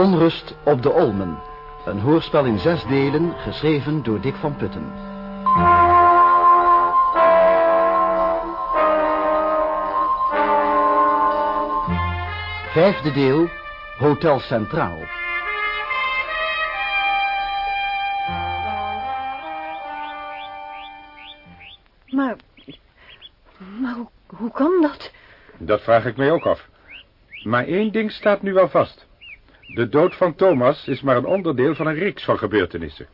Onrust op de Olmen. Een hoorspel in zes delen, geschreven door Dick van Putten. Vijfde deel, Hotel Centraal. Maar, maar hoe, hoe kan dat? Dat vraag ik mij ook af. Maar één ding staat nu wel vast. De dood van Thomas is maar een onderdeel van een reeks van gebeurtenissen.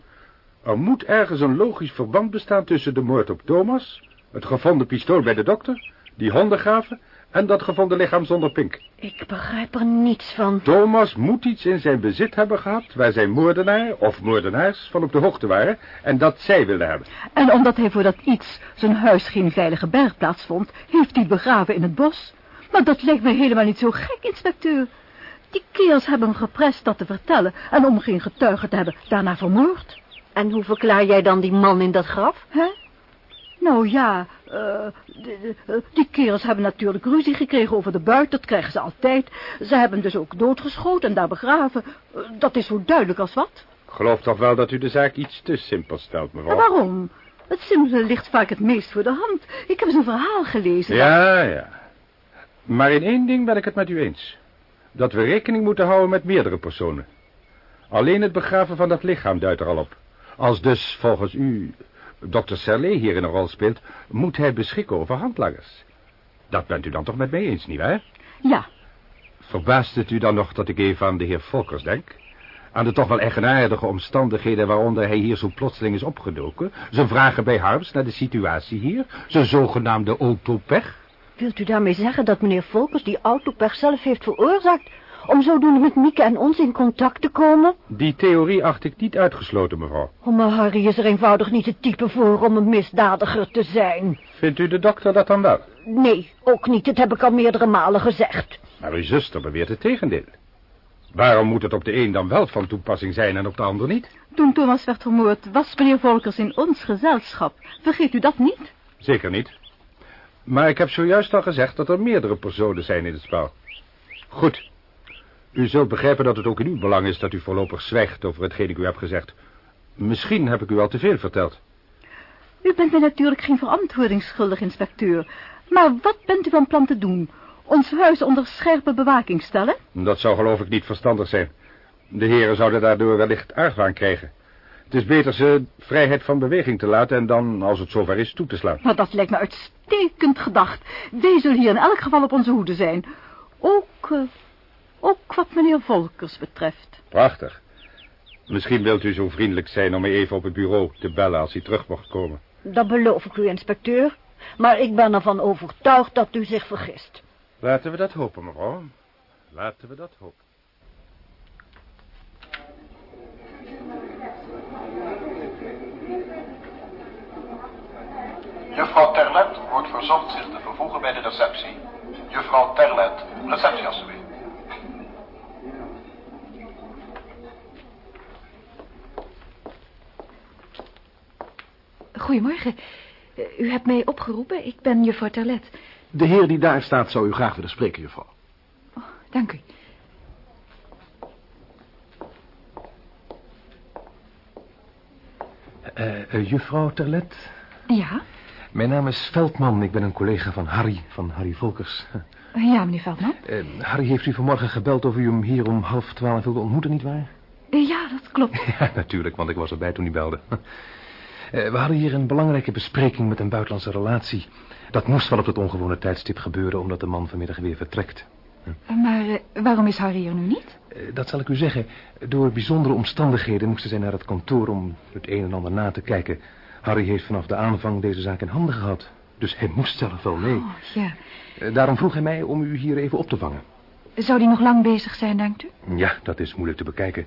Er moet ergens een logisch verband bestaan tussen de moord op Thomas, het gevonden pistool bij de dokter, die hondengraven en dat gevonden lichaam zonder pink. Ik begrijp er niets van. Thomas moet iets in zijn bezit hebben gehad waar zijn moordenaar of moordenaars van op de hoogte waren en dat zij wilden hebben. En omdat hij voor dat iets zijn huis geen veilige bergplaats vond, heeft hij begraven in het bos. Maar dat lijkt me helemaal niet zo gek, inspecteur. Die kerels hebben hem geprest dat te vertellen en om geen getuige te hebben daarna vermoord. En hoe verklaar jij dan die man in dat graf? Hè? Nou ja, uh, de, de, die kerels hebben natuurlijk ruzie gekregen over de buit, dat krijgen ze altijd. Ze hebben hem dus ook doodgeschoten en daar begraven. Uh, dat is zo duidelijk als wat. Ik geloof toch wel dat u de zaak iets te simpel stelt, mevrouw. En waarom? Het simpele ligt vaak het meest voor de hand. Ik heb eens een verhaal gelezen. Ja, ja. Maar in één ding ben ik het met u eens. Dat we rekening moeten houden met meerdere personen. Alleen het begraven van dat lichaam duidt er al op. Als dus volgens u dokter Serlet hierin een rol speelt, moet hij beschikken over handlangers. Dat bent u dan toch met mij eens, nietwaar? Ja. Verbaast het u dan nog dat ik even aan de heer Volkers denk? Aan de toch wel eigenaardige omstandigheden waaronder hij hier zo plotseling is opgedoken? Zijn vragen bij Harms naar de situatie hier? Zijn zogenaamde autopech? Wilt u daarmee zeggen dat meneer Volkers die autopech zelf heeft veroorzaakt... om zodoende met Mieke en ons in contact te komen? Die theorie acht ik niet uitgesloten, mevrouw. Oh, maar Harry is er eenvoudig niet het type voor om een misdadiger te zijn. Vindt u de dokter dat dan wel? Nee, ook niet. Dat heb ik al meerdere malen gezegd. Maar uw zuster beweert het tegendeel. Waarom moet het op de een dan wel van toepassing zijn en op de ander niet? Toen Thomas werd vermoord, was meneer Volkers in ons gezelschap. Vergeet u dat niet? Zeker niet. Maar ik heb zojuist al gezegd dat er meerdere personen zijn in het spel. Goed. U zult begrijpen dat het ook in uw belang is dat u voorlopig zwijgt over hetgeen ik u heb gezegd. Misschien heb ik u al te veel verteld. U bent mij natuurlijk geen verantwoording schuldig, inspecteur. Maar wat bent u van plan te doen? Ons huis onder scherpe bewaking stellen? Dat zou geloof ik niet verstandig zijn. De heren zouden daardoor wellicht argwaan krijgen. Het is beter ze vrijheid van beweging te laten en dan, als het zover is, toe te slaan. Maar dat lijkt me uitstekend gedacht. Wij zullen hier in elk geval op onze hoede zijn. Ook, uh, ook wat meneer Volkers betreft. Prachtig. Misschien wilt u zo vriendelijk zijn om me even op het bureau te bellen als hij terug mocht komen. Dat beloof ik u, inspecteur. Maar ik ben ervan overtuigd dat u zich vergist. Laten we dat hopen, mevrouw. Laten we dat hopen. Juffrouw Terlet wordt verzocht zich te vervoegen bij de receptie. Juffrouw Terlet, receptie alsjeblieft. Goedemorgen. U hebt mij opgeroepen. Ik ben juffrouw Terlet. De heer die daar staat zou u graag willen spreken, juffrouw. Oh, dank u. Uh, uh, juffrouw Terlet? Ja? Mijn naam is Veldman. Ik ben een collega van Harry, van Harry Volkers. Ja, meneer Veldman. Uh, Harry heeft u vanmorgen gebeld of u hem hier om half twaalf wilde ontmoeten, nietwaar? Ja, dat klopt. Ja, natuurlijk, want ik was erbij toen hij belde. we hadden hier een belangrijke bespreking met een buitenlandse relatie. Dat moest wel op het ongewone tijdstip gebeuren, omdat de man vanmiddag weer vertrekt. Maar waarom is Harry er nu niet? dat zal ik u zeggen. Door bijzondere omstandigheden moesten zij naar het kantoor om het een en ander na te kijken. Harry heeft vanaf de aanvang deze zaak in handen gehad. Dus hij moest zelf wel mee. Oh, ja. Daarom vroeg hij mij om u hier even op te vangen. Zou die nog lang bezig zijn, denkt u? Ja, dat is moeilijk te bekijken.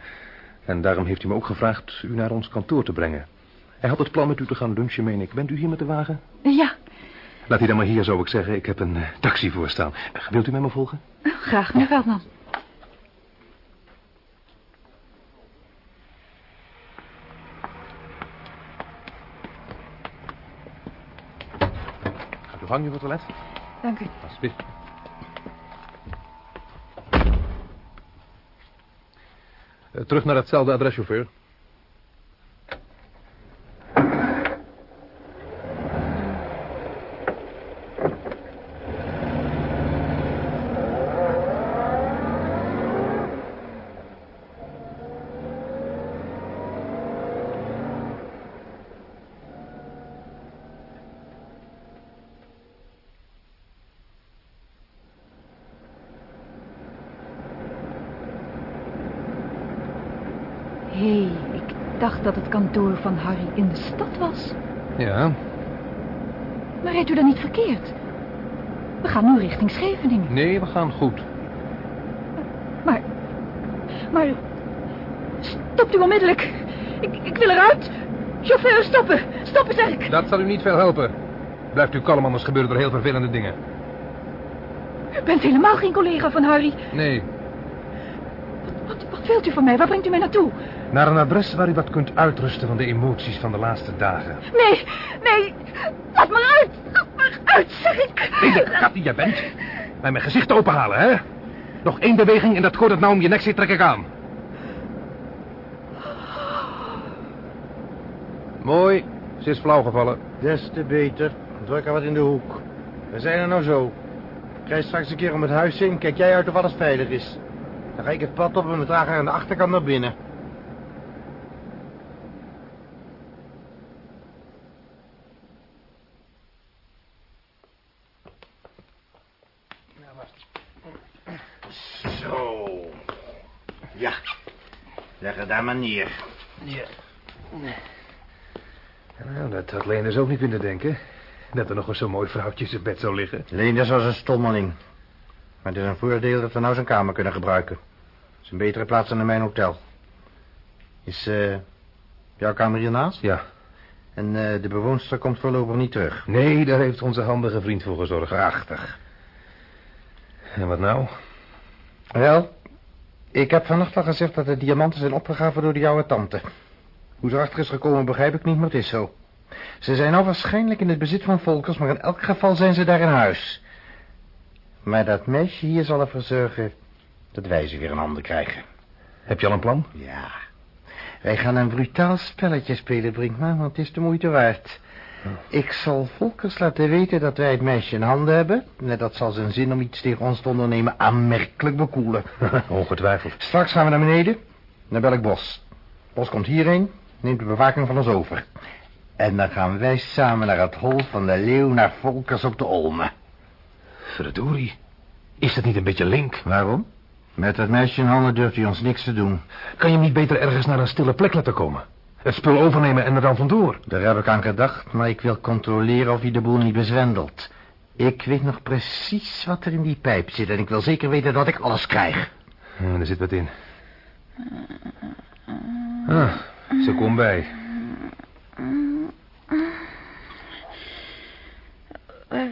En daarom heeft hij me ook gevraagd u naar ons kantoor te brengen. Hij had het plan met u te gaan lunchen, meen ik. Bent u hier met de wagen? Ja. Laat hij dan maar hier, zou ik zeggen. Ik heb een uh, taxi voorstaan. Wilt u mij me volgen? Graag, meneer Veldman. U gang, juffrouw toilet? Dank u. Alsjeblieft. Eh, terug naar hetzelfde adres, chauffeur. Hé, hey, ik dacht dat het kantoor van Harry in de stad was. Ja, Maar rijdt u dan niet verkeerd? We gaan nu richting Scheveningen. nee, we gaan goed. Maar, maar, stopt u onmiddellijk. Ik, ik wil eruit. Chauffeur, stoppen. Stoppen, zeg ik. Dat zal u niet veel helpen. Blijft u kalm, anders gebeuren er heel vervelende dingen. U bent helemaal geen collega van Harry. Nee, Wat, wat wilt u van mij? Waar brengt u mij naartoe? Naar een adres waar u wat kunt uitrusten van de emoties van de laatste dagen. Nee, nee. Laat me uit. Laat me uit, zeg ik. De kat die jij bent. Bij mijn gezicht openhalen, hè? Nog één beweging en dat koord dat nou om je nek zit, trek ik aan. Mooi. Ze is flauw gevallen. Des te beter. Druk er wat in de hoek. We zijn er nou zo. Krijg straks een keer om het huis in. Kijk jij uit of alles veilig is. Dan ga ik het pad op en we dragen haar aan de achterkant naar binnen. Zo. Ja. Maar neer. Nou, dat had Leen dus ook niet kunnen denken. Dat er nog eens zo'n mooi vrouwtje in zijn bed zou liggen. Leenders was een stommeling. Maar het is een voordeel dat we nou zijn kamer kunnen gebruiken. Het is een betere plaats dan in mijn hotel. Is eh jouw kamer hiernaast? Ja. En eh, de bewoonster komt voorlopig niet terug. Nee, daar heeft onze handige vriend voor gezorgd. Prachtig. En wat nou? Wel, ik heb vannacht al gezegd dat de diamanten zijn opgegraven door de jouwe tante. Hoe ze erachter is gekomen begrijp ik niet, maar het is zo. Ze zijn al waarschijnlijk in het bezit van Volkers, maar in elk geval zijn ze daar in huis. Maar dat meisje hier zal ervoor zorgen dat wij ze weer in handen krijgen. Heb je al een plan? Ja. Wij gaan een brutaal spelletje spelen, Brinkman, want het is de moeite waard. Ik zal Volkers laten weten dat wij het meisje in handen hebben. Net dat zal zijn zin om iets tegen ons te ondernemen aanmerkelijk bekoelen. Ongetwijfeld. Straks gaan we naar beneden. Dan bel ik Bos. Bos komt hierheen, neemt de bewaking van ons over. En dan gaan wij samen naar het hol van de leeuw naar Volkers op de Olme. Verdorie. Is dat niet een beetje link? Waarom? Met dat meisje in handen durft hij ons niks te doen. Kan je hem niet beter ergens naar een stille plek laten komen? Het spul overnemen en er dan vandoor? Daar heb ik aan gedacht, maar ik wil controleren of hij de boel niet bezwendelt. Ik weet nog precies wat er in die pijp zit en ik wil zeker weten dat ik alles krijg. Ja, er zit wat in. Ah, ze komt bij. Waar,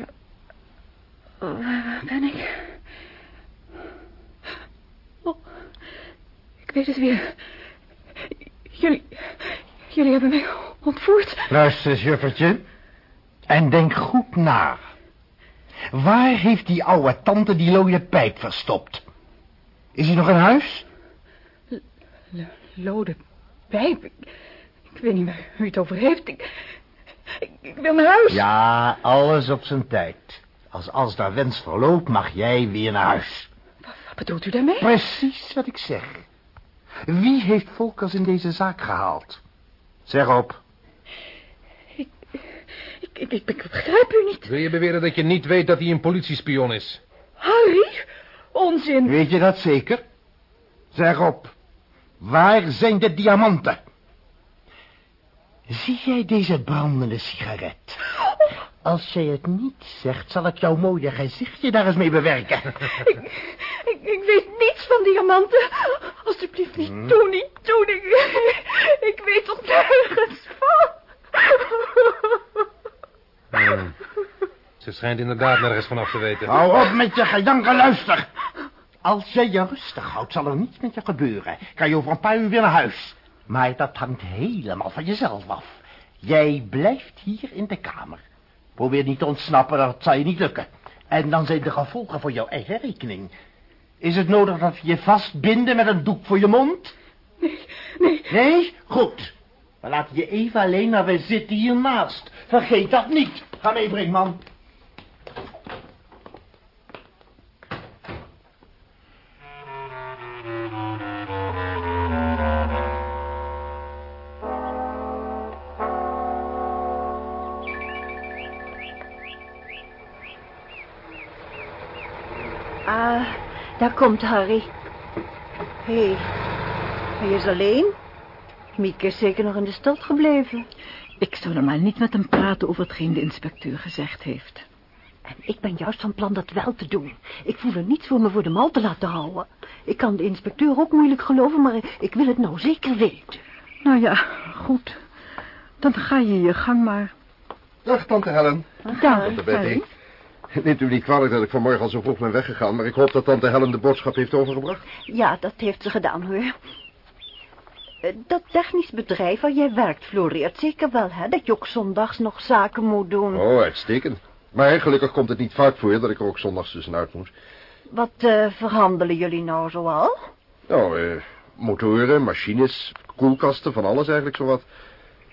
waar ben ik? Oh, ik weet het weer. Jullie, jullie hebben mij ontvoerd. Luister juffertje. En denk goed na. Waar heeft die oude tante die looie pijp verstopt? Is hij nog in huis? Lode pijp. Ik, ik weet niet waar u het over heeft. Ik, ik, ik wil naar huis. Ja, alles op zijn tijd. Als als daar wens verloopt, mag jij weer naar huis. Wat bedoelt u daarmee? Precies wat ik zeg. Wie heeft Volkers in deze zaak gehaald? Zeg op. Ik, ik, ik begrijp u niet. Wil je beweren dat je niet weet dat hij een politiespion is? Harry? Onzin. Weet je dat zeker? Zeg op. Waar zijn de diamanten? Zie jij deze brandende sigaret? Als jij het niet zegt, zal ik jouw mooie gezichtje daar eens mee bewerken. Ik, ik, ik weet niets van diamanten. Alsjeblieft niet doen, niet doen. Ik, ik weet tot nergens van. Hmm. Ze schijnt inderdaad nergens vanaf te weten. Hou op met je gejanken, luister. Als je je rustig houdt, zal er niets met je gebeuren. Kan je over een paar uur weer naar huis. Maar dat hangt helemaal van jezelf af. Jij blijft hier in de kamer. Probeer niet te ontsnappen, dat zal je niet lukken. En dan zijn de gevolgen voor jouw eigen rekening. Is het nodig dat we je vastbinden met een doek voor je mond? nee. Nee? Goed. We laten je even alleen, maar we zitten hiernaast. Vergeet dat niet. Ga mee, Brinkman. Daar komt Harry. Hé, hey, hij is alleen. Mieke is zeker nog in de stad gebleven. Ik zou dan maar niet met hem praten over hetgeen de inspecteur gezegd heeft. En ik ben juist van plan dat wel te doen. Ik voel er niets voor me voor de mal te laten houden. Ik kan de inspecteur ook moeilijk geloven, maar ik wil het nou zeker weten. Nou ja, goed. Dan ga je je gang maar. Dag, tante Helen. Dag, Tante Betty. Neemt u niet kwalijk dat ik vanmorgen al zo vroeg ben weggegaan... maar ik hoop dat tante Helen de boodschap heeft overgebracht. Ja, dat heeft ze gedaan, hoor. Eh, Dat technisch bedrijf waar jij werkt floreert zeker wel, hè? Dat je ook zondags nog zaken moet doen. Oh, uitstekend. Maar gelukkig komt het niet vaak voor dat ik er ook zondags tussenuit moest. Wat eh, verhandelen jullie nou zoal? Nou, eh, motoren, machines, koelkasten, van alles eigenlijk zowat.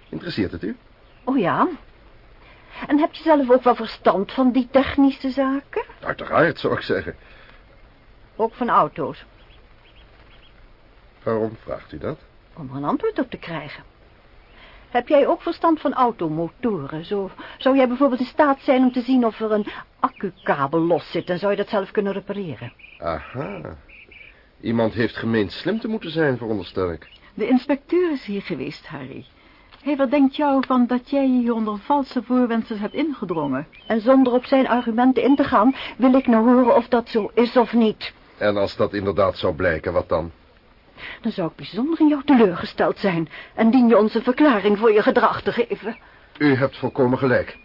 Interesseert het u? Oh ja. En heb je zelf ook wel verstand van die technische zaken? Uiteraard, zou ik zeggen. Ook van auto's, Waarom vraagt u dat? om er een antwoord op te krijgen. Heb jij ook verstand van automotoren? Zo, zou jij bijvoorbeeld in staat zijn om te zien of er een accukabel los zit... en zou je dat zelf kunnen repareren? Aha. Iemand heeft gemeend slim te moeten zijn, veronderstel ik. De inspecteur is hier geweest, Harry. Hé, wat denkt jou van dat jij je hier onder valse voorwendsels hebt ingedrongen? En zonder op zijn argumenten in te gaan... wil ik nou horen of dat zo is of niet. En als dat inderdaad zou blijken, wat dan? Dan zou ik bijzonder in jou teleurgesteld zijn... en dien je ons een verklaring voor je gedrag te geven. U hebt volkomen gelijk.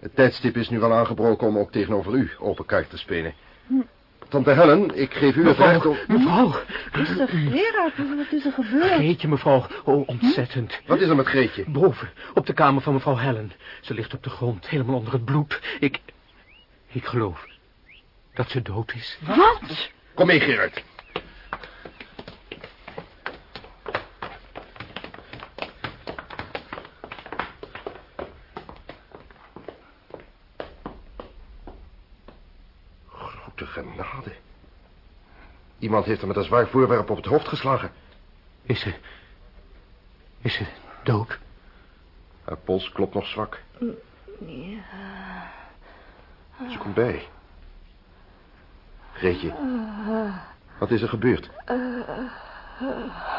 Het tijdstip is nu wel aangebroken om ook tegenover u open kaart te spelen. Tante Helen, ik geef u het recht om... Mevrouw, er, Gerard, wat is er gebeurd? Geetje, mevrouw. Oh, ontzettend. Wat is er met Greetje? Boven, op de kamer van mevrouw Helen. Ze ligt op de grond, helemaal onder het bloed. Ik... Ik geloof dat ze dood is. Wat? Kom mee, Gerard. Grote genade. Iemand heeft hem met een zwaar voorwerp op het hoofd geslagen. Is ze... Is ze dood? Haar pols klopt nog zwak. Ze komt bij. Greetje. Wat is er gebeurd?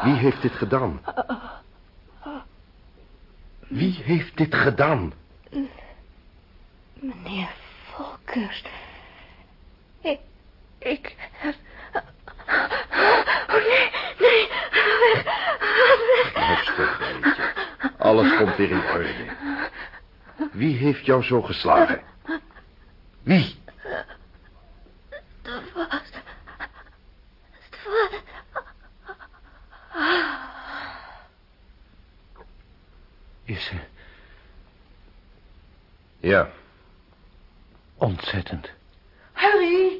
Wie heeft dit gedaan? Wie heeft dit gedaan? Meneer Volkers. Ik... Ik heb... Oh, nee, nee. Weg. Weg. Rustig, Greetje. Alles komt weer in orde. Wie heeft jou zo geslagen? Wie? Dat was... Het was... Is ze Ja. ontzettend. Harry.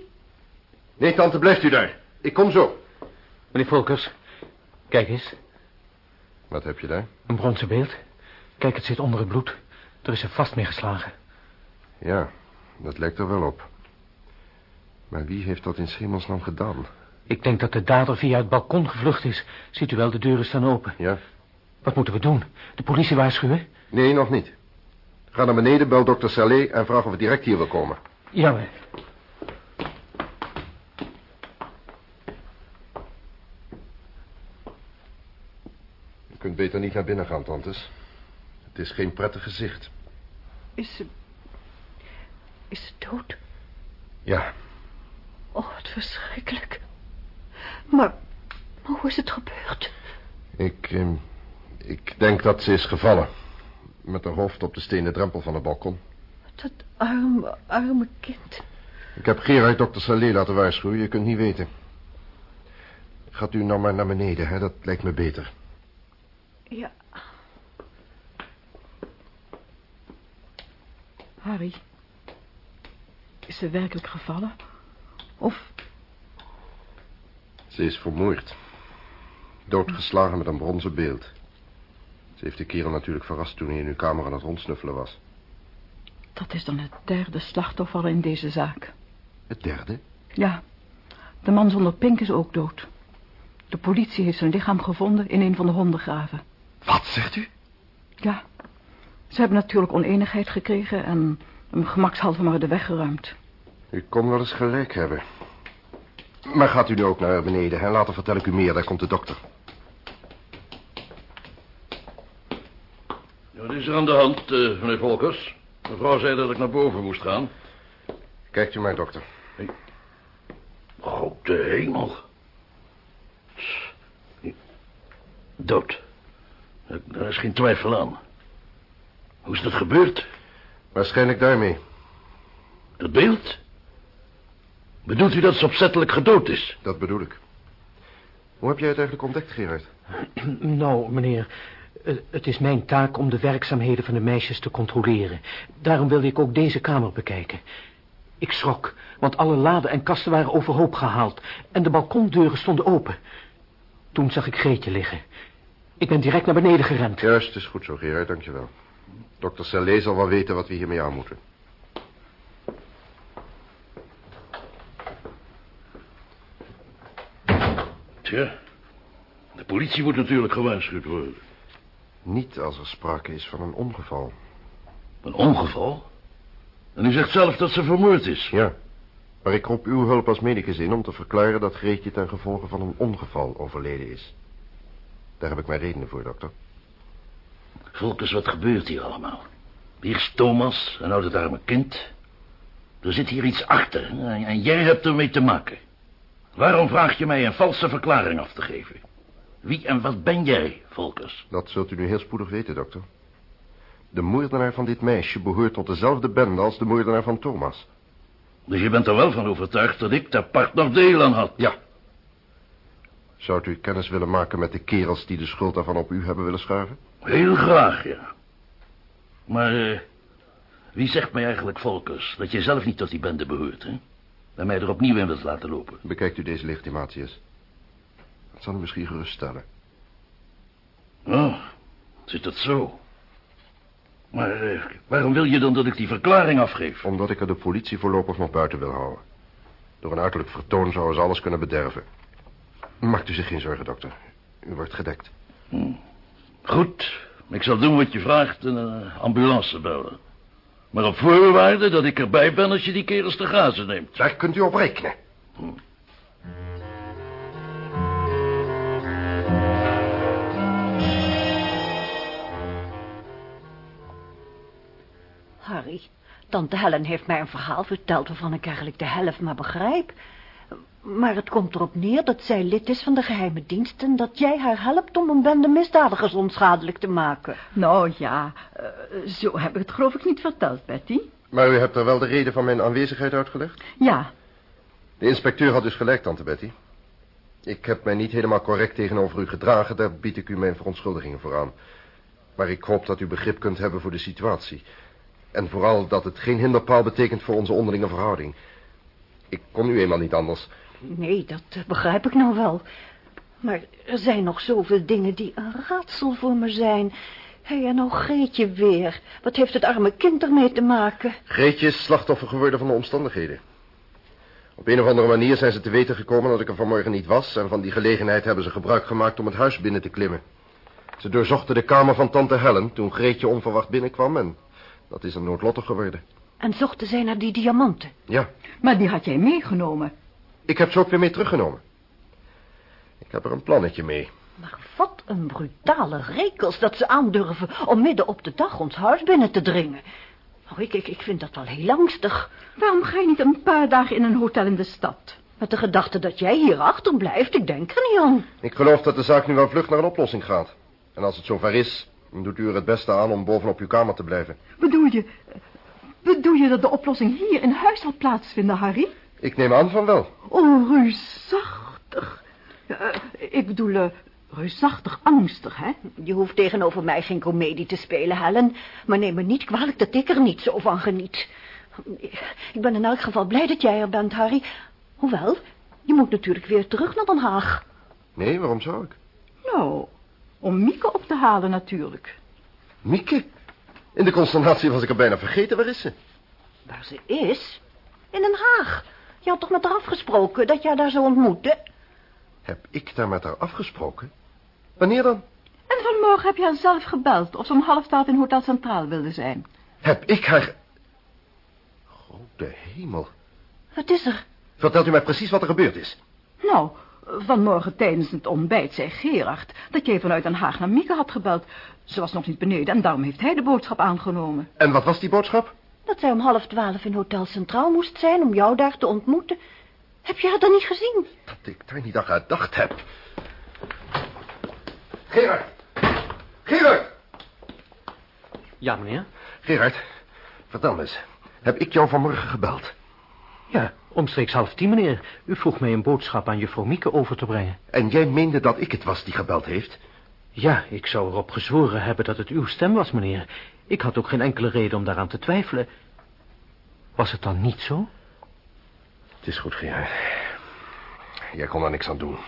Nee, tante, blijft u daar. Ik kom zo. Meneer Volkers, kijk eens. Wat heb je daar? Een bronzen beeld. Kijk, het zit onder het bloed. Er is er vast mee geslagen. Ja, dat lijkt er wel op. Maar wie heeft dat in schemelsnaam gedaan? Ik denk dat de dader via het balkon gevlucht is. Ziet u wel, de deuren staan open. Ja? Wat moeten we doen? De politie waarschuwen? Nee, nog niet. Ga naar beneden, bel dokter Salé en vraag of hij direct hier wil komen. Ja, maar... kunt beter niet naar binnen gaan, tantes. Het is geen prettig gezicht. Is ze... Is ze dood? Ja, Oh, wat verschrikkelijk. Maar, maar hoe is het gebeurd? ik... eh, ik denk dat ze is gevallen. Met haar hoofd op de stenen drempel van het balkon. Dat arme, arme kind. Ik heb Gerard dokter Salé laten waarschuwen. Je kunt niet weten. Gaat u nou maar naar beneden, hè? Dat lijkt me beter. Ja, Harry. Is ze werkelijk gevallen? Of... Ze is vermoord. doodgeslagen met een bronzen beeld. Ze heeft de kerel natuurlijk verrast toen hij in uw kamer aan het rondsnuffelen was. Dat is dan het derde slachtoffer in deze zaak. Het derde? Ja, de man zonder pink is ook dood. De politie heeft zijn lichaam gevonden in een van de hondengraven. Wat zegt u? Ja, ze hebben natuurlijk oneenigheid gekregen en hem gemakshalve maar de weg geruimd. U kon wel eens gelijk hebben. Maar gaat u nu ook naar beneden en later vertel ik u meer, daar komt de dokter. Wat is er aan de hand, uh, meneer Volkers? Mevrouw zei dat ik naar boven moest gaan. Kijkt u maar, dokter. Hey. Grote hemel. Dood. Daar is geen twijfel aan. Hoe is dat gebeurd? Waarschijnlijk daarmee. Dat beeld? Bedoelt u dat ze opzettelijk gedood is? Dat bedoel ik. Hoe heb jij het eigenlijk ontdekt, Gerard? Nou, meneer, het is mijn taak om de werkzaamheden van de meisjes te controleren. Daarom wilde ik ook deze kamer bekijken. Ik schrok, want alle laden en kasten waren overhoop gehaald... en de balkondeuren stonden open. Toen zag ik Greetje liggen. Ik ben direct naar beneden gerend. Juist, is goed zo, Gerard, dankjewel. Dokter Salé zal wel weten wat we hiermee aan moeten. Tja, de politie moet natuurlijk gewaarschuwd worden. Niet als er sprake is van een ongeval. Een ongeval? En u zegt zelf dat ze vermoord is? Ja, maar ik roep uw hulp als medicus in om te verklaren dat Greetje ten gevolge van een ongeval overleden is. Daar heb ik mijn redenen voor, dokter. Volkers, wat gebeurt hier allemaal? Hier is Thomas, een oude arme kind. Er zit hier iets achter en jij hebt ermee te maken. Waarom vraag je mij een valse verklaring af te geven? Wie en wat ben jij, Volkers? Dat zult u nu heel spoedig weten, dokter. De moordenaar van dit meisje behoort tot dezelfde bende als de moordenaar van Thomas. Dus je bent er wel van overtuigd dat ik daar part nog deel aan had? Ja. Zou u kennis willen maken met de kerels die de schuld daarvan op u hebben willen schuiven? Heel graag, ja. Maar uh, wie zegt mij eigenlijk, Volkers, dat je zelf niet tot die bende behoort, hè? En mij er opnieuw in wilt laten lopen. Bekijkt u deze legitimaties. Dat zal u misschien geruststellen. Oh, zit dat zo? Maar uh, waarom wil je dan dat ik die verklaring afgeef? Omdat ik er de politie voorlopig nog buiten wil houden. Door een uiterlijk vertoon zouden ze alles kunnen bederven. Maakt u zich geen zorgen, dokter. U wordt gedekt. Hm. Goed, ik zal doen wat je vraagt en een ambulance bellen. Maar op voorwaarde dat ik erbij ben als je die kerels te gazen neemt. Daar kunt u op rekenen. Hm. Harry, tante Helen heeft mij een verhaal verteld waarvan ik eigenlijk de helft maar begrijp. Maar het komt erop neer dat zij lid is van de geheime dienst... en dat jij haar helpt om een bende misdadigers onschadelijk te maken. Nou ja, uh, zo heb ik het geloof ik niet verteld, Betty. Maar u hebt er wel de reden van mijn aanwezigheid uitgelegd? Ja. De inspecteur had dus gelijk, tante Betty. Ik heb mij niet helemaal correct tegenover u gedragen... daar bied ik u mijn verontschuldigingen voor aan. Maar ik hoop dat u begrip kunt hebben voor de situatie... En vooral dat het geen hinderpaal betekent voor onze onderlinge verhouding. Ik kon u eenmaal niet anders. Nee, dat begrijp ik nou wel. Maar er zijn nog zoveel dingen die een raadsel voor me zijn. Hé, hey, en nou Greetje weer. Wat heeft het arme kind ermee te maken? Greetje is slachtoffer geworden van de omstandigheden. Op een of andere manier zijn ze te weten gekomen dat ik er vanmorgen niet was... en van die gelegenheid hebben ze gebruik gemaakt om het huis binnen te klimmen. Ze doorzochten de kamer van tante Helen toen Greetje onverwacht binnenkwam... en dat is een noodlottig geworden. En zochten zij naar die diamanten? Ja. Maar die had jij meegenomen. Ik heb ze ook weer mee teruggenomen. Ik heb er een plannetje mee. Maar wat een brutale rekels dat ze aandurven om midden op de dag ons huis binnen te dringen. Oh, ik, ik, ik vind dat wel heel angstig. Waarom ga je niet een paar dagen in een hotel in de stad? Met de gedachte dat jij hier achterblijft, ik denk er niet aan. Ik geloof dat de zaak nu wel vlug naar een oplossing gaat. En als het zover is, dan doet u er het beste aan om bovenop uw kamer te blijven. Bedoel je... Bedoel je dat de oplossing hier in huis zal plaatsvinden, Harry? Ik neem aan van wel. Oh, reusachtig. Uh, ik bedoel, uh, reusachtig angstig, hè? Je hoeft tegenover mij geen komedie te spelen, Helen. Maar neem me niet kwalijk dat ik er niet zo van geniet. Ik ben in elk geval blij dat jij er bent, Harry. Hoewel, je moet natuurlijk weer terug naar Den Haag. Nee, waarom zou ik? Nou, om Mieke op te halen natuurlijk. Mieke? In de consternatie was ik er bijna vergeten. Waar is ze? Waar ze is? In Den Haag. Je had toch met haar afgesproken dat jij daar zou ontmoeten? Heb ik daar met haar afgesproken? Wanneer dan? En vanmorgen heb je haar zelf gebeld of ze om half twaalf in Hotel Centraal wilde zijn. Heb ik haar... Grote hemel. Wat is er? Vertelt u mij precies wat er gebeurd is. Nou, vanmorgen tijdens het ontbijt zei Gerard dat jij vanuit Den Haag naar Mieke had gebeld. Ze was nog niet beneden en daarom heeft hij de boodschap aangenomen. En wat was die boodschap? Dat zij om half twaalf in Hotel Centraal moest zijn om jou daar te ontmoeten. Heb je haar dan niet gezien? Dat ik daar niet aan gedacht heb. Gerard! Gerard! Ja, meneer? Gerard, vertel me eens. Heb ik jou vanmorgen gebeld? Ja, omstreeks half tien, meneer. U vroeg mij een boodschap aan juffrouw Mieke over te brengen. En jij meende dat ik het was die gebeld heeft? Ja, ik zou erop gezworen hebben dat het uw stem was, meneer. Ik had ook geen enkele reden om daaraan te twijfelen. Was het dan niet zo? Het is goed, Gerard. Jij kon daar niks aan doen.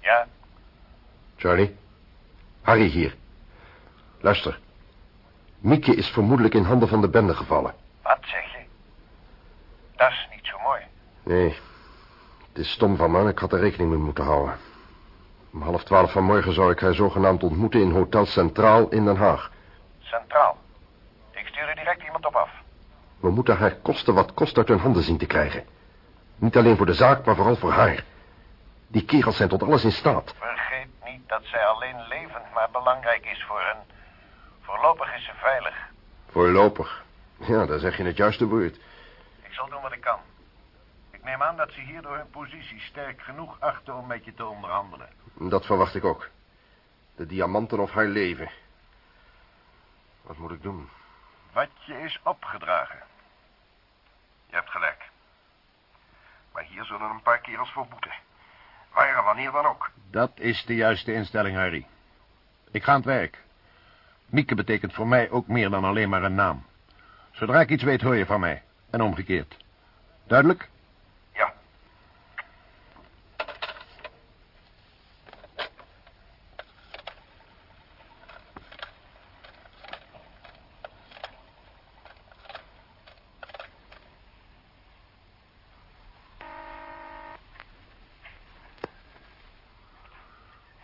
Ja, Charlie? Harry hier. Luister. Mieke is vermoedelijk in handen van de bende gevallen. wat zeg je? Dat is niet zo mooi. Nee, het is stom van me ik had er rekening mee moeten houden. Om half twaalf vanmorgen zou ik haar zogenaamd ontmoeten in Hotel Centraal in Den Haag. Centraal. Ik stuur er direct iemand op af. We moeten haar kosten wat kost uit hun handen zien te krijgen. Niet alleen voor de zaak, maar vooral voor haar. Die kerels zijn tot alles in staat. Niet dat zij alleen levend maar belangrijk is voor hen. Voorlopig is ze veilig. Voorlopig. Ja, daar zeg je het juiste woord. Ik zal doen wat ik kan. Ik neem aan dat ze hierdoor hun positie sterk genoeg achten om met je te onderhandelen. Dat verwacht ik ook. De diamanten of haar leven. Wat moet ik doen? Wat je is opgedragen. Je hebt gelijk. Maar hier zullen een paar kerels voor boeten. Waar wanneer dan ook. Dat is de juiste instelling, Harry. Ik ga aan het werk. Mieke betekent voor mij ook meer dan alleen maar een naam. Zodra ik iets weet, hoor je van mij. En omgekeerd. Duidelijk? Ja.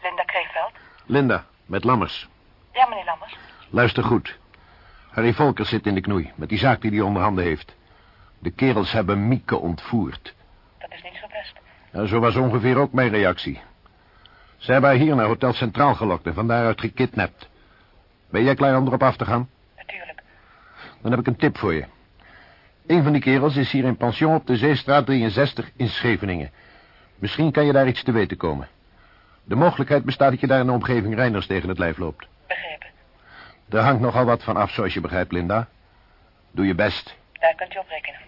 Linda Kreeveld? Linda, met Lammers. Ja, meneer Lammers. Luister goed. Harry Volkers zit in de knoei, met die zaak die hij onder handen heeft. De kerels hebben Mieke ontvoerd. Dat is niet zo best. Zo was ongeveer ook mijn reactie. Ze hebben haar hier naar Hotel Centraal gelokt en van daaruit gekidnapt. Ben jij klaar om erop af te gaan? Natuurlijk. Dan heb ik een tip voor je. Een van die kerels is hier in pension op de Zeestraat 63 in Scheveningen. Misschien kan je daar iets te weten komen. De mogelijkheid bestaat dat je daar in de omgeving Reiners tegen het lijf loopt. Begrepen. Er hangt nogal wat van af, zoals je begrijpt, Linda. Doe je best. Daar kunt u op rekenen.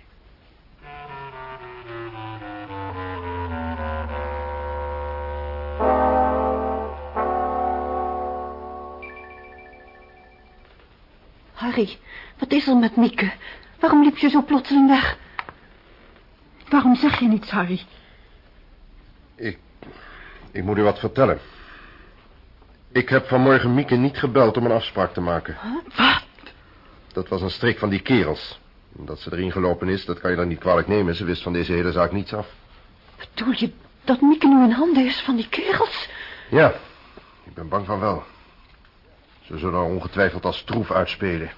Harry, wat is er met Mieke? Waarom liep je zo plotseling weg? Waarom zeg je niets, Harry? Ik... Moet u wat vertellen. Ik heb vanmorgen Mieke niet gebeld om een afspraak te maken. Wat? Dat was een strik van die kerels. Dat ze erin gelopen is, dat kan je dan niet kwalijk nemen. Ze wist van deze hele zaak niets af. Bedoel je dat Mieke nu in handen is van die kerels? Ja, ik ben bang van wel. Ze zullen ongetwijfeld als troef uitspelen.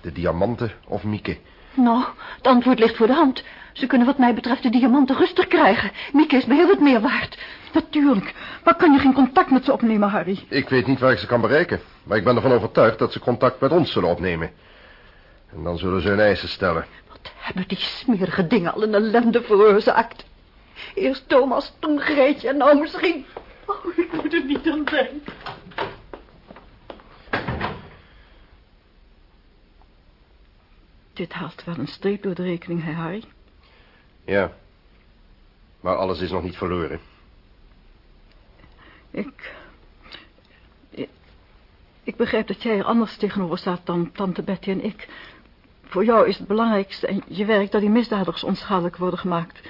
De diamanten of Mieke. Nou, het antwoord ligt voor de hand. Ze kunnen wat mij betreft de diamanten rustig krijgen. Mieke is me heel wat meer waard. Natuurlijk. Maar kun je geen contact met ze opnemen, Harry? Ik weet niet waar ik ze kan bereiken. Maar ik ben ervan overtuigd dat ze contact met ons zullen opnemen. En dan zullen ze hun eisen stellen. Wat hebben die smerige dingen al een ellende veroorzaakt. Eerst Thomas, toen Greetje en nou misschien... Oh, ik moet er niet aan denken. Dit haalt wel een streep door de rekening, hè, Harry? Ja. Maar alles is nog niet verloren. Ik... ik... Begrijp dat jij er anders tegenover staat dan tante Betty en ik. Voor jou is het belangrijkste en je werk dat die misdadigers onschadelijk worden gemaakt.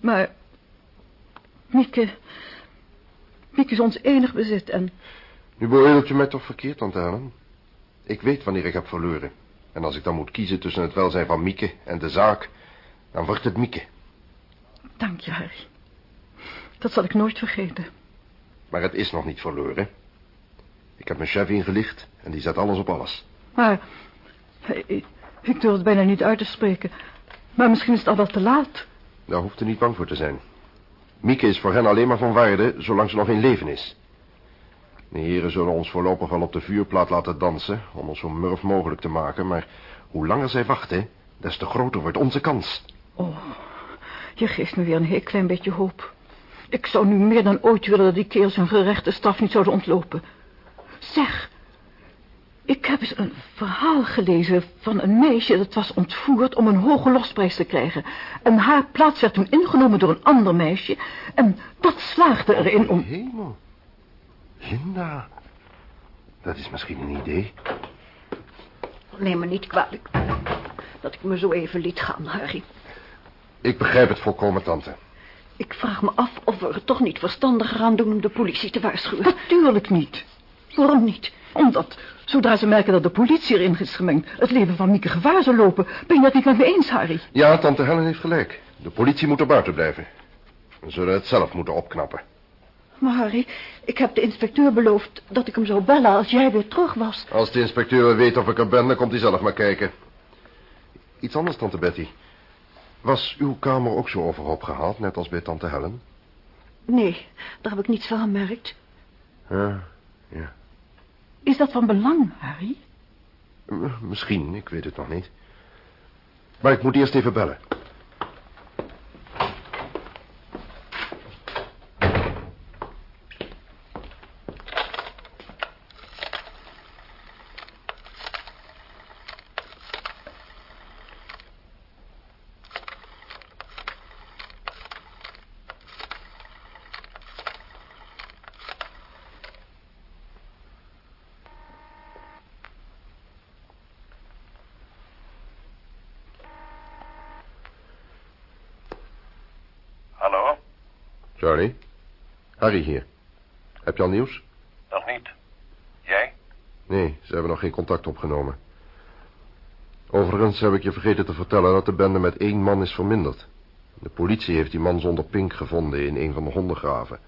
Maar... Mieke... Mieke is ons enig bezit en... Nu beoordeelt je mij toch verkeerd, tante Helen. Ik weet wanneer ik heb verloren. En als ik dan moet kiezen tussen het welzijn van Mieke en de zaak... dan wordt het Mieke. Dank je, Harry. Dat zal ik nooit vergeten. Maar het is nog niet verloren. Ik heb mijn chef ingelicht en die zet alles op alles. Maar... Ik, ik durf het bijna niet uit te spreken. Maar misschien is het al wel te laat. Daar hoeft u niet bang voor te zijn. Mieke is voor hen alleen maar van waarde zolang ze nog in leven is. De heren zullen ons voorlopig wel op de vuurplaat laten dansen... om ons zo murf mogelijk te maken, maar hoe langer zij wachten... des te groter wordt onze kans. Oh, je geeft me weer een heel klein beetje hoop. Ik zou nu meer dan ooit willen dat die kerels hun gerechte straf niet zouden ontlopen. Zeg, ik heb eens een verhaal gelezen van een meisje dat was ontvoerd om een hoge losprijs te krijgen. En haar plaats werd toen ingenomen door een ander meisje. En dat slaagde erin om... Hemel. Linda. Dat is misschien een idee. Neem me niet kwalijk dat ik me zo even liet gaan, Harry. Ik begrijp het volkomen, tante. Ik vraag me af of we er toch niet verstandiger aan doen om de politie te waarschuwen. Natuurlijk niet. Waarom niet? Omdat, zodra ze merken dat de politie erin is gemengd... het leven van Mieke gevaar zal lopen. Ben je dat niet met me eens, Harry? Ja, tante Helen heeft gelijk. De politie moet er buiten blijven. We zullen het zelf moeten opknappen. Maar Harry, ik heb de inspecteur beloofd dat ik hem zou bellen als jij weer terug was. Als de inspecteur weet of ik er ben, dan komt hij zelf maar kijken. Iets anders, tante Betty. Was uw kamer ook zo overhoop gehaald, net als bij tante Helen? Nee, daar heb ik niets van gemerkt. Ja, ja. Is dat van belang, Harry? Misschien, ik weet het nog niet. Maar ik moet eerst even bellen. Hallo? Charlie? Harry hier. Heb je al nieuws? Nog niet. Jij? Nee, ze hebben nog geen contact opgenomen. Overigens heb ik je vergeten te vertellen dat de bende met één man is verminderd. De politie heeft die man zonder pink gevonden in een van de hondengraven.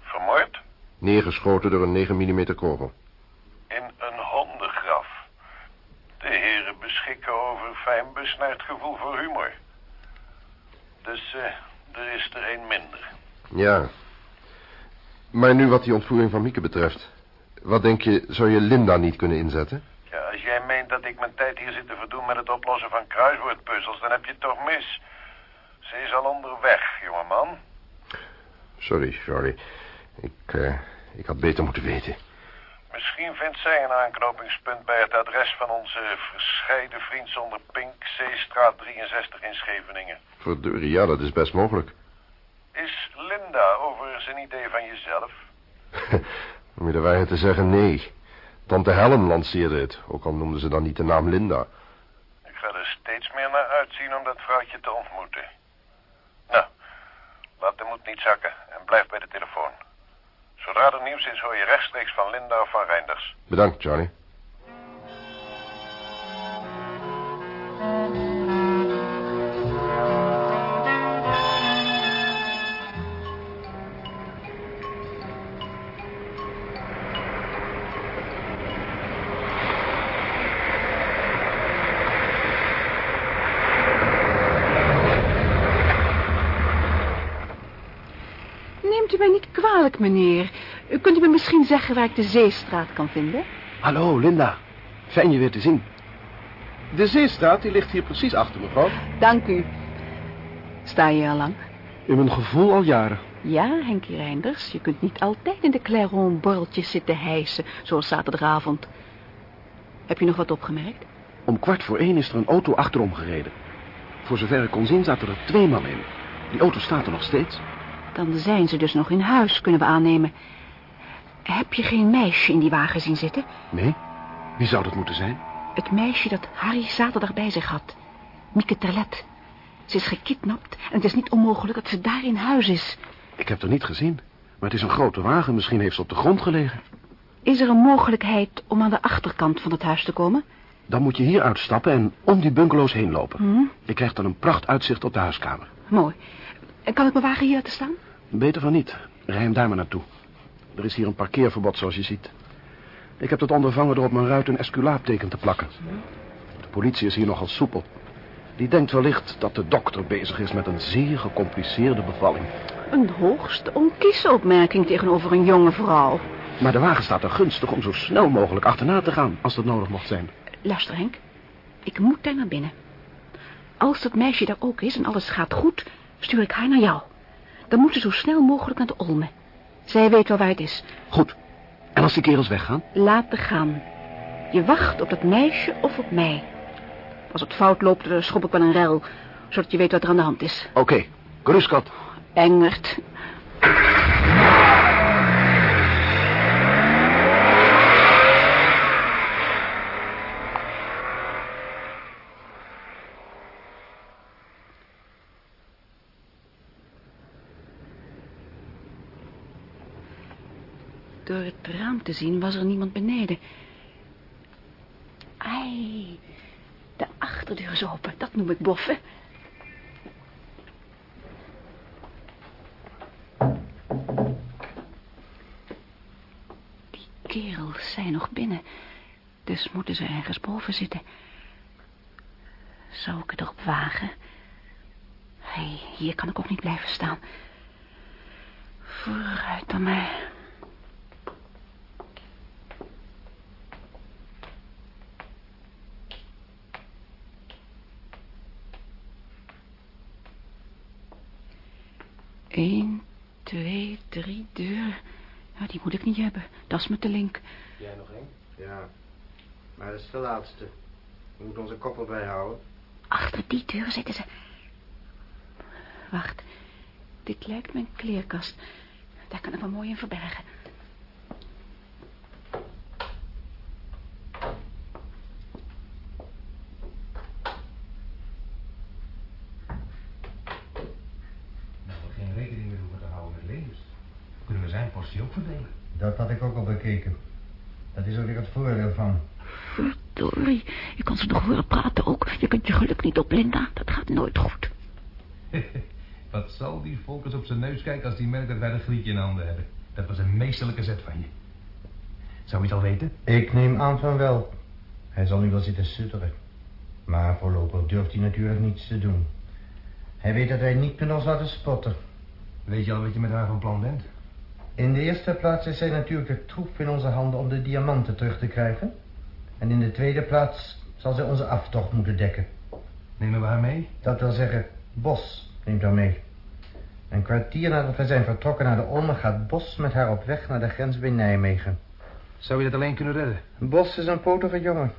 Vermoord? Neergeschoten door een 9 mm kogel. In een hondengraf. De heren beschikken over fijn besnaard gevoel voor humor. Dus eh, er is er één minder. Ja. Maar nu wat die ontvoering van Mieke betreft. Wat denk je, zou je Linda niet kunnen inzetten? Ja, als jij meent dat ik mijn tijd hier zit te verdoen met het oplossen van kruiswoordpuzzels, dan heb je het toch mis. Ze is al onderweg, jongeman. Sorry, Charlie. Ik, eh, ik had beter moeten weten. Misschien vindt zij een aanknopingspunt bij het adres van onze verscheiden vriend zonder pink, Zeestraat 63 in Scheveningen. Verdorie, ja, dat is best mogelijk. Is Linda overigens een idee van jezelf? Om je de waarheid te zeggen, nee. Tante Helen lanceerde het, ook al noemde ze dan niet de naam Linda. Ik ga er steeds meer naar uitzien om dat vrouwtje te ontmoeten. Nou, laat de moed niet zakken en blijf bij de telefoon. Zodra er nieuws is, hoor je rechtstreeks van Linda of van Reinders. Bedankt, Charlie. Neemt u mij niet kwalijk, meneer. Kunt u me misschien zeggen waar ik de Zeestraat kan vinden? Hallo, Linda. Fijn je weer te zien. De Zeestraat die ligt hier precies achter, mevrouw. Dank u. Sta je al lang? In mijn gevoel al jaren. Ja, Henkie Reinders. Je kunt niet altijd in de Clairon borreltjes zitten hijsen, zoals zaterdagavond. Heb je nog wat opgemerkt? Om kwart voor één is er een auto achterom gereden. Voor zover ik kon zien zaten er twee mannen in. Die auto staat er nog steeds. Dan zijn ze dus nog in huis, kunnen we aannemen. Heb je geen meisje in die wagen zien zitten? Nee? Wie zou dat moeten zijn? Het meisje dat Harry zaterdag bij zich had. Mieke Terlet. Ze is gekidnapt en het is niet onmogelijk dat ze daar in huis is. Ik heb haar niet gezien. Maar het is een grote wagen. Misschien heeft ze op de grond gelegen. Is er een mogelijkheid om aan de achterkant van het huis te komen? Dan moet je hier uitstappen en om die bungalows heen lopen. Hm? Je krijgt dan een pracht uitzicht op de huiskamer. Mooi. En kan ik mijn wagen hier laten staan? Beter van niet. Rij hem daar maar naartoe. Er is hier een parkeerverbod, zoals je ziet. Ik heb het ondervangen door op mijn ruit een esculaapteken te plakken. De politie is hier nogal soepel. Die denkt wellicht dat de dokter bezig is met een zeer gecompliceerde bevalling. Een hoogst onkieze opmerking tegenover een jonge vrouw. Maar de wagen staat er gunstig om zo snel mogelijk achterna te gaan, als dat nodig mocht zijn. Luister, Henk. Ik moet daar naar binnen. Als dat meisje daar ook is en alles gaat goed, stuur ik haar naar jou. Dan moet ze zo snel mogelijk naar de Olme. Zij weet wel waar het is. Goed. En als die kerels weggaan? Laten gaan. Je wacht op dat meisje of op mij. Als het fout loopt, dan schop ik wel een rel. Zodat je weet wat er aan de hand is. Oké. Okay. Geruskat. Engert. Raam te zien was er niemand beneden. Ai, de achterdeur is open. Dat noem ik boffen. Die kerels zijn nog binnen. Dus moeten ze ergens boven zitten. Zou ik het erop wagen? Hey, hier kan ik ook niet blijven staan. Vooruit dan maar. Eén, twee, drie deur. Ja, die moet ik niet hebben. Dat is me te link. Jij nog één? Ja, maar dat is de laatste. We moeten onze koppel bijhouden. Achter die deur zitten ze. Wacht. Dit lijkt mijn kleerkast. Daar kan ik me mooi in verbergen. ook verdelen. Dat had ik ook al bekeken. Dat is ook weer het voordeel van. Verdorie, je kan ze nog horen praten ook. Je kunt je geluk niet op, Linda. Dat gaat nooit goed. Wat zal die volkers op zijn neus kijken als die merkt dat wij een grietje in handen hebben. Dat was een meesterlijke zet van je. Zou je het al weten? Ik neem aan van wel. Hij zal nu wel zitten sutteren. Maar voorlopig durft hij natuurlijk niets te doen. Hij weet dat hij niet kunnen ons laten spotten. Weet je al wat je met haar van plan bent? In de eerste plaats is zij natuurlijk de troef in onze handen om de diamanten terug te krijgen. En in de tweede plaats zal zij onze aftocht moeten dekken. Nemen we haar mee? Dat wil zeggen, Bos neemt haar mee. Een kwartier nadat we zijn vertrokken naar de Olme gaat Bos met haar op weg naar de grens bij Nijmegen. Zou je dat alleen kunnen redden? Bos is een potige jongen.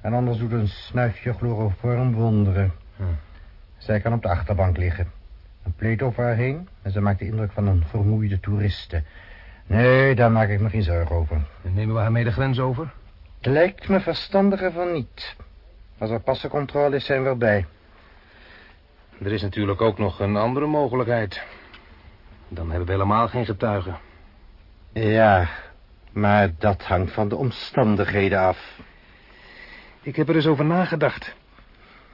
En anders doet een snuifje chloroform wonderen. Hm. Zij kan op de achterbank liggen. Een pleet over haar heen en ze maakt de indruk van een vermoeide toeriste. Nee, daar maak ik me geen zorgen over. En nemen we haar mee de grens over? Het lijkt me verstandiger van niet. Als er passencontrole is, zijn we erbij. Er is natuurlijk ook nog een andere mogelijkheid. Dan hebben we helemaal geen getuigen. Ja, maar dat hangt van de omstandigheden af. Ik heb er eens over nagedacht.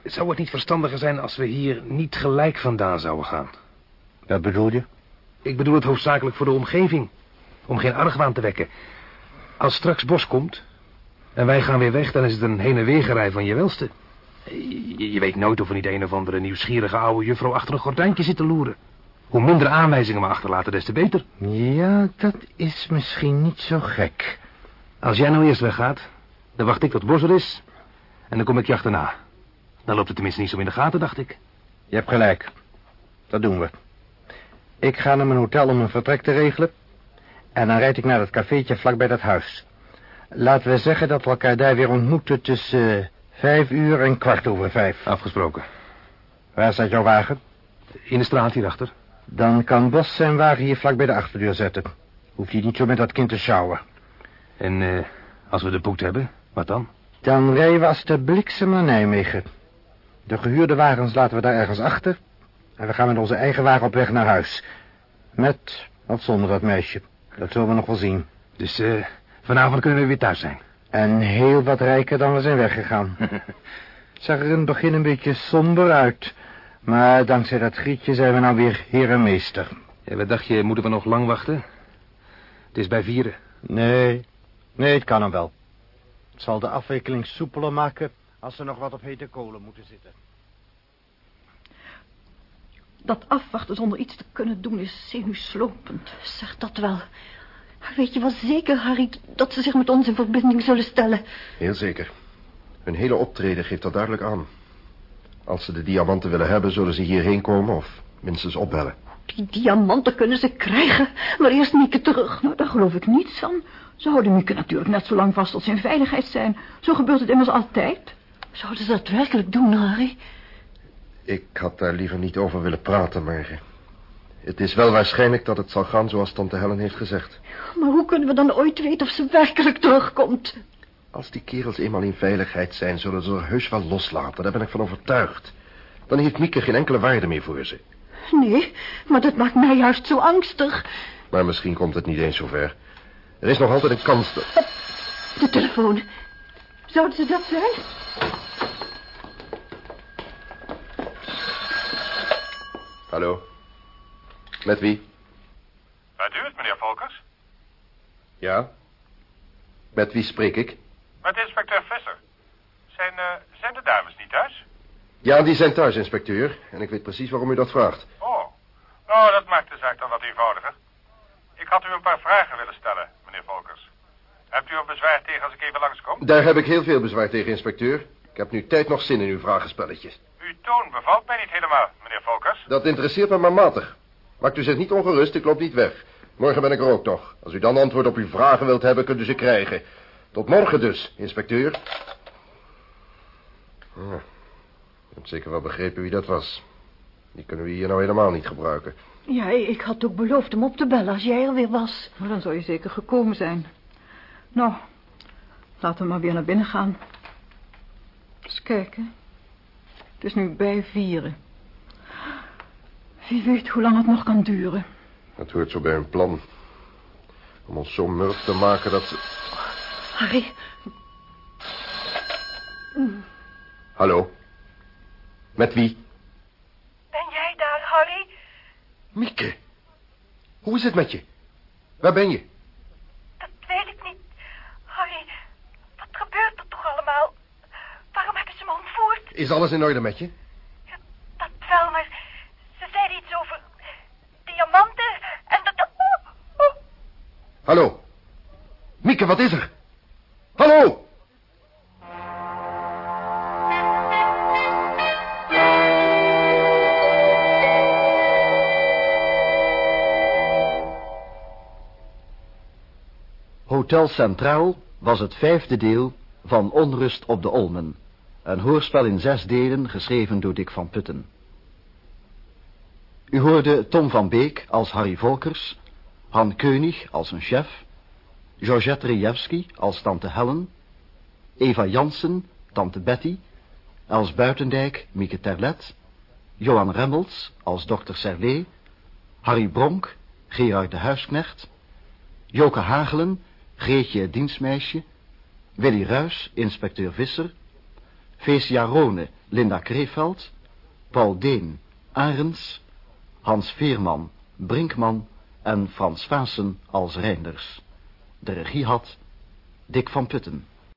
Zou het niet verstandiger zijn als we hier niet gelijk vandaan zouden gaan? Wat bedoel je? Ik bedoel het hoofdzakelijk voor de omgeving. Om geen argwaan te wekken. Als straks Bos komt en wij gaan weer weg... dan is het een heen en weer gerij van je welste. Je, je, weet nooit of er niet een of andere nieuwsgierige oude juffrouw... achter een gordijntje zit te loeren. Hoe minder aanwijzingen we achterlaten, des te beter. Ja, dat is misschien niet zo gek. Als jij nou eerst weggaat, dan wacht ik tot Bos er is... en dan kom ik je achterna. Dan loopt het tenminste niet zo in de gaten, dacht ik. Je hebt gelijk. Dat doen we. Ik ga naar mijn hotel om een vertrek te regelen. En dan rijd ik naar het cafeetje vlakbij dat huis. Laten we zeggen dat we elkaar daar weer ontmoeten tussen uh, Vijf uur en kwart over vijf. Afgesproken. Waar staat jouw wagen? In de straat hierachter. Dan kan Bos zijn wagen hier vlak bij de achterdeur zetten. Hoeft hij niet zo met dat kind te sjouwen. En eh, als we de boet hebben, wat dan? Dan rijden we als de bliksem naar Nijmegen. De gehuurde wagens laten we daar ergens achter. En we gaan met onze eigen wagen op weg naar huis. Met of zonder dat meisje. Dat zullen we nog wel zien. Dus eh, vanavond kunnen we weer thuis zijn. En heel wat rijker dan we zijn weggegaan. Zag er in het begin een beetje somber uit. Maar dankzij dat grietje zijn we nou weer heer en meester. Ja, wat dacht je, moeten we nog lang wachten? Het is bij vieren. Nee, nee, het kan hem wel. Het zal de afwikkeling soepeler maken als er nog wat op hete kolen moeten zitten. Dat afwachten zonder iets te kunnen doen is zenuwslopend. Zeg dat wel. Weet je wel zeker, Harry, dat ze zich met ons in verbinding zullen stellen? Heel zeker. Hun hele optreden geeft dat duidelijk aan. Als ze de diamanten willen hebben, zullen ze hierheen komen of minstens opbellen. Die diamanten kunnen ze krijgen, maar eerst Mieke terug. Nou, daar geloof ik niets van. Ze houden Mieke natuurlijk net zo lang vast tot ze in veiligheid zijn. Zo gebeurt het immers altijd. Zouden ze dat werkelijk doen, Harry? Ik had daar liever niet over willen praten, maar... Het is wel waarschijnlijk dat het zal gaan zoals tante Helen heeft gezegd. Maar hoe kunnen we dan ooit weten of ze werkelijk terugkomt? Als die kerels eenmaal in veiligheid zijn, zullen ze er heus wel loslaten. Daar ben ik van overtuigd. Dan heeft Mieke geen enkele waarde meer voor ze. Nee, maar dat maakt mij juist zo angstig. Maar misschien komt het niet eens zover. Er is nog altijd een kans dat... De telefoon. Zouden ze dat zijn? Hallo? Met wie? Bent u het, meneer Volkers? Ja? Met wie spreek ik? Met inspecteur Visser. Zijn, uh, zijn de dames niet thuis? Ja, die zijn thuis, inspecteur. En ik weet precies waarom u dat vraagt. Oh, nou, dat maakt de zaak dan wat eenvoudiger. Ik had u een paar vragen willen stellen. Er bezwaar tegen als ik even langskom? Daar heb ik heel veel bezwaar tegen, inspecteur. Ik heb nu tijd nog zin in uw vragenspelletjes. Uw toon bevalt mij niet helemaal, meneer Volkers. Dat interesseert me maar matig. Maakt u zich niet ongerust, ik loop niet weg. Morgen ben ik er ook nog. Als u dan antwoord op uw vragen wilt hebben, kunt u ze krijgen. Tot morgen dus, inspecteur. Oh, je hebt zeker wel begrepen wie dat was. Die kunnen we hier nou helemaal niet gebruiken. Ja, ik had ook beloofd hem op te bellen als jij er weer was. Maar dan zou je zeker gekomen zijn. Nou, laten we maar weer naar binnen gaan. Eens kijken. Het is nu bij vieren. Wie weet hoe lang het nog kan duren. Het hoort zo bij hun plan. Om ons zo murf te maken dat ze... Harry. Hallo? Met wie? Ben jij daar, Harry? Mieke. Hoe is het met je? Waar ben je? Dat weet ik niet. Harry, wat gebeurt er toch allemaal? Waarom hebben ze me ontvoerd? Is alles in orde met je? Dat wel, maar ze zeiden iets over diamanten en dat... Oh, oh. Hallo? Mieke, wat is er? Hallo? Hotel Centraal was het vijfde deel van Onrust op de Olmen. Een hoorspel in zes delen geschreven door Dick van Putten. U hoorde Tom van Beek als Harry Volkers, Han Keunig als een chef, Georgette Rejewski als tante Helen, Eva Jansen, tante Betty, Els Buitendijk, Mieke Terlet, Johan Remmels als dokter Serlé, Harry Bronk, Gerard de Huisknecht, Joke Hagelen, Greetje dienstmeisje, Willy Ruis, inspecteur Visser, Feesia Rone, Linda Kreeveld, Paul Deen, Arends, Hans Veerman, Brinkman en Frans Vaassen als Reinders. De regie had Dick van Putten.